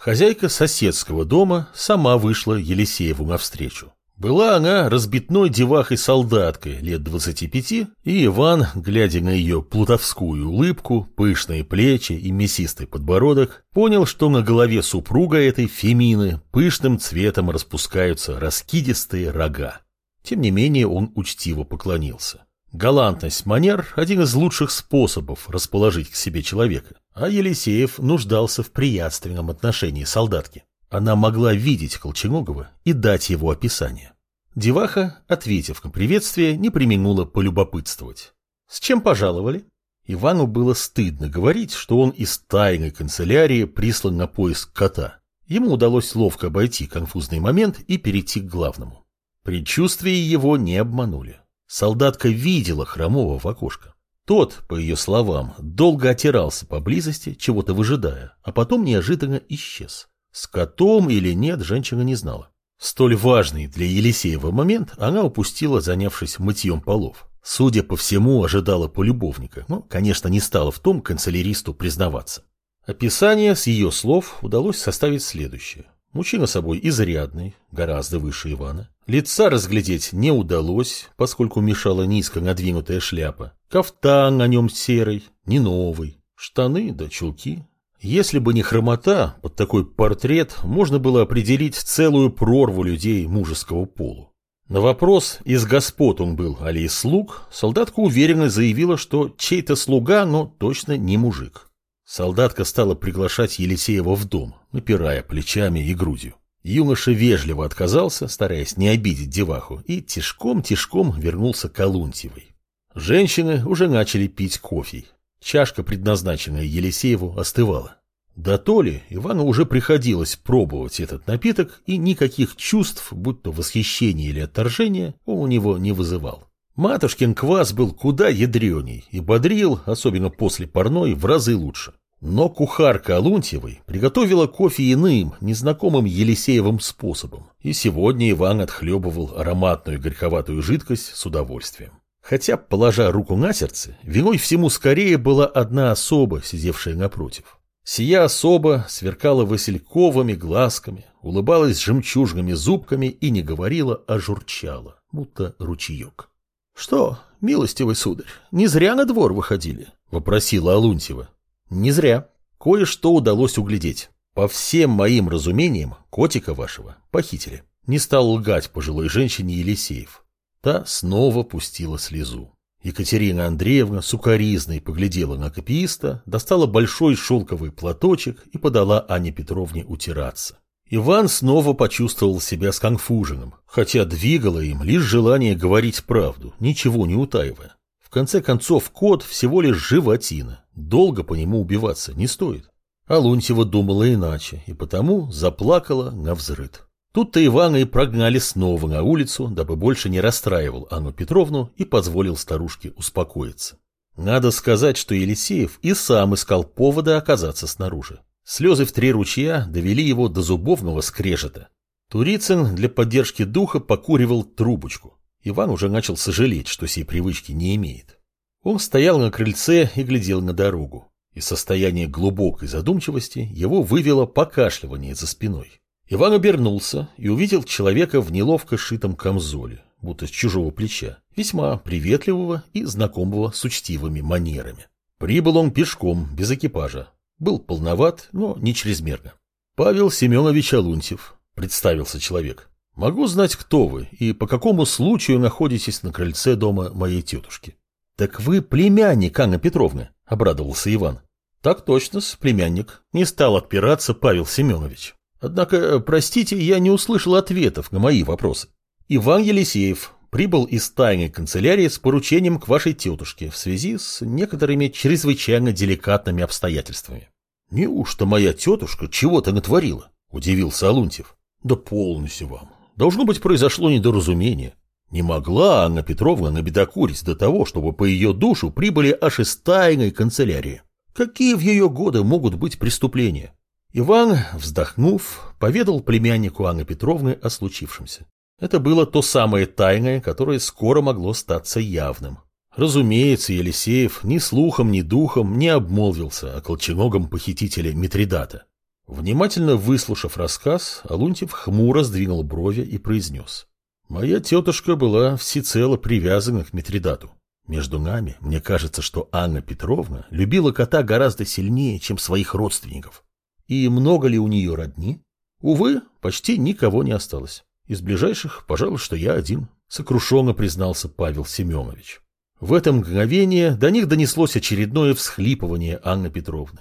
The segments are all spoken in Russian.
Хозяйка соседского дома сама вышла Елисееву навстречу. Была она разбитной девахой-солдаткой лет двадцати пяти, и Иван, глядя на ее плутовскую улыбку, пышные плечи и мясистый подбородок, понял, что на голове супруга этой Фемины пышным цветом распускаются раскидистые рога. Тем не менее он учтиво поклонился. Галантность манер – один из лучших способов расположить к себе человека. А Елисеев нуждался в приятственном отношении солдатки. Она могла видеть Колченогова и дать его описание. Деваха, ответив на приветствие, не применула полюбопытствовать. «С чем пожаловали?» Ивану было стыдно говорить, что он из тайной канцелярии прислан на поиск кота. Ему удалось ловко обойти конфузный момент и перейти к главному. Предчувствия его не обманули. Солдатка видела Хромова в окошко. Тот, по ее словам, долго отирался поблизости, чего-то выжидая, а потом неожиданно исчез. С котом или нет, женщина не знала. Столь важный для Елисеева момент она упустила, занявшись мытьем полов. Судя по всему, ожидала полюбовника, но, конечно, не стала в том канцеляристу признаваться. Описание с ее слов удалось составить следующее. Мужчина собой изрядный, гораздо выше Ивана. Лица разглядеть не удалось, поскольку мешала низко надвинутая шляпа. Кафтан на нем серый, не новый. Штаны да чулки. Если бы не хромота, под такой портрет можно было определить целую прорву людей мужеского полу. На вопрос, из господ он был, али из слуг, солдатка уверенно заявила, что чей-то слуга, но точно не мужик. Солдатка стала приглашать Елисеева в дом, напирая плечами и грудью. Юноша вежливо отказался, стараясь не обидеть деваху, и тишком-тишком вернулся к Алунтьевой. Женщины уже начали пить кофе. Чашка, предназначенная Елисееву, остывала. Да то ли Ивану уже приходилось пробовать этот напиток, и никаких чувств, будь то восхищение или отторжение, он у него не вызывал. Матушкин квас был куда ядреней и бодрил, особенно после парной, в разы лучше. Но кухарка Алунтьевой приготовила кофе иным, незнакомым Елисеевым способом, и сегодня Иван отхлебывал ароматную горьковатую жидкость с удовольствием. Хотя, положа руку на сердце, виной всему скорее была одна особа, сидевшая напротив. Сия особа сверкала васильковыми глазками, улыбалась жемчужными зубками и не говорила, а журчала, будто ручеек. — Что, милостивый сударь, не зря на двор выходили? — вопросила Алунтьева. Не зря. Кое-что удалось углядеть. По всем моим разумениям, котика вашего похитили. Не стал лгать пожилой женщине Елисеев. Та снова пустила слезу. Екатерина Андреевна сукоризной поглядела на копииста, достала большой шелковый платочек и подала Анне Петровне утираться. Иван снова почувствовал себя сконфуженным, хотя двигало им лишь желание говорить правду, ничего не утаивая. В конце концов, кот всего лишь животина, долго по нему убиваться не стоит. А Лунтьева думала иначе, и потому заплакала на взрыд. Тут-то Ивана и прогнали снова на улицу, дабы больше не расстраивал Анну Петровну и позволил старушке успокоиться. Надо сказать, что Елисеев и сам искал повода оказаться снаружи. Слезы в три ручья довели его до зубовного скрежета. Турицын для поддержки духа покуривал трубочку. Иван уже начал сожалеть, что сей привычки не имеет. Он стоял на крыльце и глядел на дорогу. Из состояния глубокой задумчивости его вывело покашливание за спиной. Иван обернулся и увидел человека в неловко сшитом камзоле, будто с чужого плеча, весьма приветливого и знакомого с учтивыми манерами. Прибыл он пешком, без экипажа. Был полноват, но не чрезмерно. Павел Семенович Алунтьев, представился человек. Могу знать, кто вы и по какому случаю находитесь на крыльце дома моей тетушки. Так вы племянник Анны Петровны, обрадовался Иван. Так точно, племянник. Не стал отпираться Павел Семенович. Однако, простите, я не услышал ответов на мои вопросы. Иван Елисеев прибыл из тайной канцелярии с поручением к вашей тетушке в связи с некоторыми чрезвычайно деликатными обстоятельствами. Неужто моя тетушка чего-то натворила? Удивился Алунтьев. Да полностью вам. Должно быть, произошло недоразумение. Не могла Анна Петровна набедокурить до того, чтобы по ее душу прибыли аж из тайной канцелярии. Какие в ее годы могут быть преступления? Иван, вздохнув, поведал племяннику Анны Петровны о случившемся. Это было то самое тайное, которое скоро могло статься явным. Разумеется, Елисеев ни слухом, ни духом не обмолвился о колченогом похитителе Митридата. Внимательно выслушав рассказ, Алунтьев хмуро сдвинул брови и произнес. «Моя тетушка была всецело привязана к Митридату. Между нами, мне кажется, что Анна Петровна любила кота гораздо сильнее, чем своих родственников. И много ли у нее родни? Увы, почти никого не осталось. Из ближайших, пожалуй, что я один, сокрушенно признался Павел Семенович. В это мгновение до них донеслось очередное всхлипывание Анны Петровны.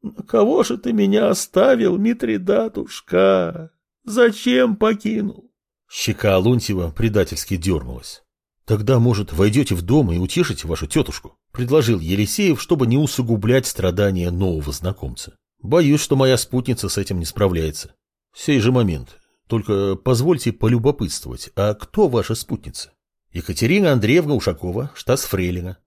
«На кого же ты меня оставил, Митридатушка? Зачем покинул?» Щека Алунтьева предательски дернулась. «Тогда, может, войдете в дом и утешите вашу тетушку?» — предложил Елисеев, чтобы не усугублять страдания нового знакомца. «Боюсь, что моя спутница с этим не справляется. Сей же момент. Только позвольте полюбопытствовать, а кто ваша спутница?» «Екатерина Андреевна Ушакова, штас Фрейлина».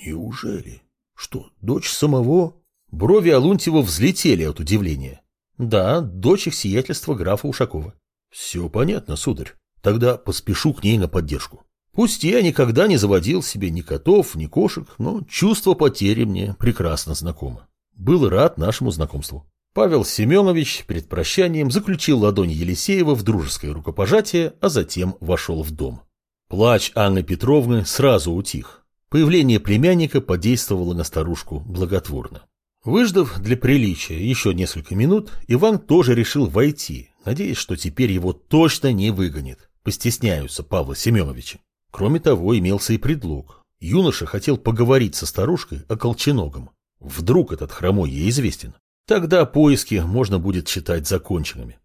«Неужели? Что, дочь самого?» Брови Алунтьева взлетели от удивления. «Да, дочь их сиятельства графа Ушакова». «Все понятно, сударь. Тогда поспешу к ней на поддержку». Пусть я никогда не заводил себе ни котов, ни кошек, но чувство потери мне прекрасно знакомо. Был рад нашему знакомству. Павел Семенович перед прощанием заключил ладонь Елисеева в дружеское рукопожатие, а затем вошел в дом. Плач Анны Петровны сразу утих. Появление племянника подействовало на старушку благотворно. Выждав для приличия еще несколько минут, Иван тоже решил войти, надеясь, что теперь его точно не выгонит. Постесняются Павла Семеновича. Кроме того, имелся и предлог. Юноша хотел поговорить со старушкой о колченогом. Вдруг этот хромой ей известен. Тогда поиски можно будет считать законченными.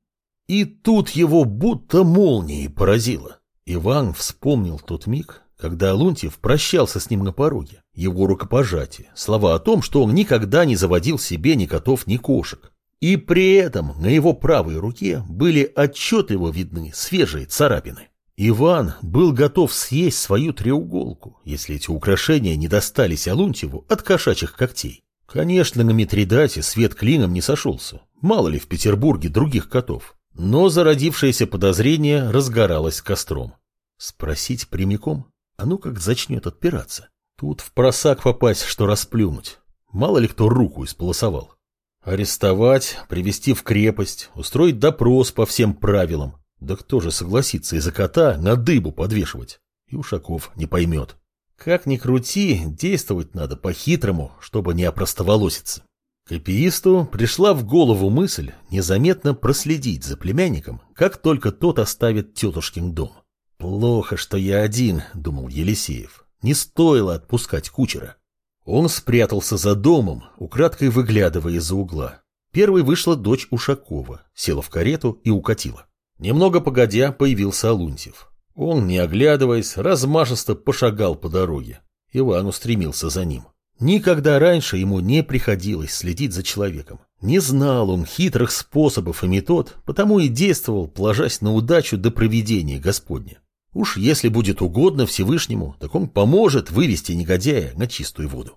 И тут его будто молнией поразило. Иван вспомнил тот миг, когда Алунтьев прощался с ним на пороге, его рукопожатие, слова о том, что он никогда не заводил себе ни котов, ни кошек. И при этом на его правой руке были отчетливо видны свежие царапины. Иван был готов съесть свою треуголку, если эти украшения не достались Алунтьеву от кошачьих когтей. Конечно, на Митридате свет клином не сошелся. Мало ли в Петербурге других котов. Но зародившееся подозрение разгоралось костром. Спросить прямиком? А ну как зачнет отпираться? Тут в просак попасть, что расплюнуть. Мало ли кто руку исполосовал. Арестовать, привести в крепость, устроить допрос по всем правилам. Да кто же согласится из-за кота на дыбу подвешивать? И Ушаков не поймет. Как ни крути, действовать надо по-хитрому, чтобы не опростоволоситься. Копиисту пришла в голову мысль незаметно проследить за племянником, как только тот оставит тетушкин дом. «Плохо, что я один», — думал Елисеев. «Не стоило отпускать кучера». Он спрятался за домом, украдкой выглядывая из-за угла. Первой вышла дочь Ушакова, села в карету и укатила. Немного погодя появился Алунтьев. Он, не оглядываясь, размашисто пошагал по дороге. Иван устремился за ним. Никогда раньше ему не приходилось следить за человеком. Не знал он хитрых способов и метод, потому и действовал, положась на удачу до проведения Господня. Уж если будет угодно Всевышнему, так он поможет вывести негодяя на чистую воду.